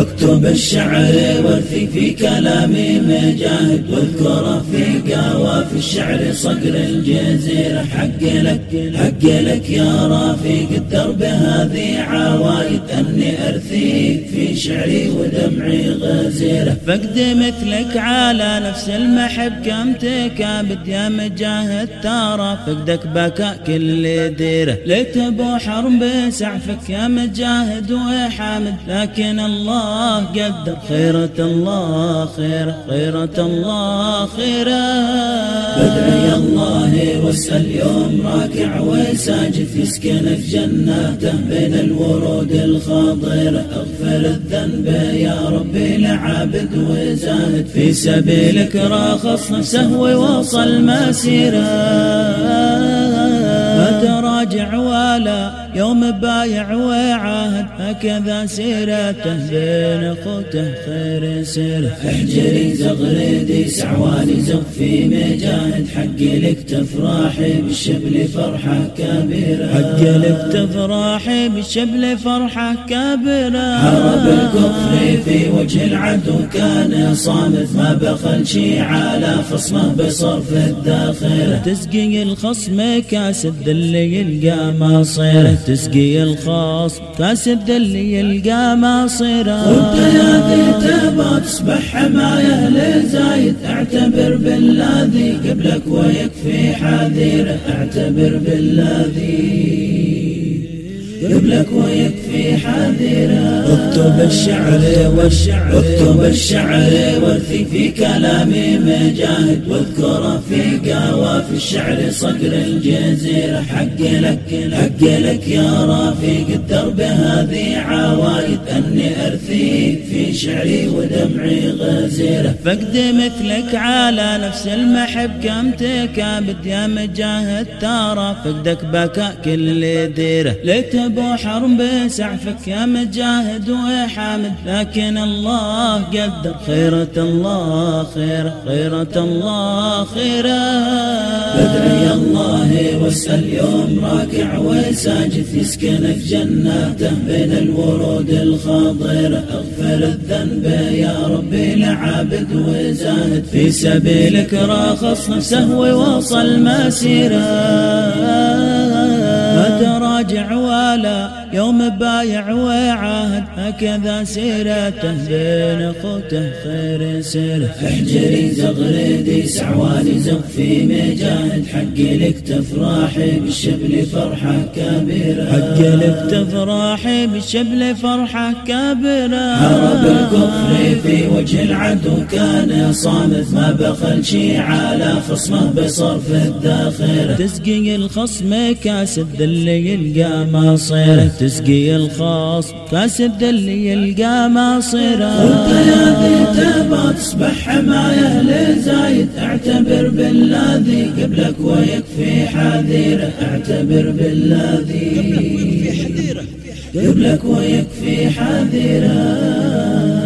اكتب الشعر ورثي في كلامي مجاهد واذكره في قوافي الشعر صقر الجزيرة حق لك حق لك يا رفيق الدرب هذه عوايد أني أرثيك في شعري ودمعي غزيرة فقد مثلك على نفس المحب كم تكابد يا مجاهد ترى فقدك بكى كل ديره ليت أبو حرب سعفك يا مجاهد وحامد لكن الله قدر خيرة الله خير خيرة الله خيرة. بدعي الله واسأل يوم راكع وساجد يسكن في جناته بين الورود الخضيرة أغفر الذنب يا ربي لعابد وزاهد. في سبيلك راخص نفسه ووصل مسيره. تراجع ولا يوم بايع وعاهد هكذا سيرته بين اخوته خير سيرة. احجري زغردي سعوالي زفي مجاهد حقي لك تفرحي بالشبل فرحة كبيرة. حقي لك تفرحي بالشبل فرحة كبيرة. حرب الكفر في وجه العدو كان صامت ما بخل شي على خصمه بصرف الداخلة تسقي الخصم كاس الذل يلقى مصيره تسقي الخاص كاس الذل يلقى مصيره وانت يا ذي تبى تصبح حماية لزايد اعتبر بالذي؟ قبلك ويكفي حذيره اعتبر بالذي. قبلك ويكفي حذيره اكتب الشعر والشعر اكتب الشعر ورثي في كلامي مجاهد واذكره في قوافي الشعر صقر الجزيرة حق لك حق لك يا رفيق الدرب هذه عوايد أني ارثيك في شعري ودمعي غزيرة. فقد مثلك على نفس المحب كم تكابد يا مجاهد ترى فقدك بكى كل ديره. ليت أبو حرب سعفك يا مجاهد وحامد. لكن الله قدر خيرة الله خير خيرة الله خيرة. الله واسأل يوم راكع وساجد يسكن في جناته بين الورود الخضيرة اغفر الذنب يا ربي لعابد وزاهد. في سبيلك راخص نفسه ووصل مسيره. تراجع ولا يوم بايع وعاهد هكذا سيرته بين اخوته خير سيرة. احجري زغردي سعوالي زفي مجاهد حقي لك تفرحي بالشبل فرحة كبيرة. حقي لك تفرحي بالشبل فرحة كبيرة. هرب الكفر في وجه العدو كان صامت ما بخل شي على خصمه بصرف الداخلة تسقي الخصم كاس الذل يلقى مصيره تسقي الخاص. كاس الذل يلقى يا ذي تبى تصبح حماية لزايد. اعتبر بالذي قبلك ويكفي حذيرة. اعتبر بالذي قبلك ويكفي حذيرة.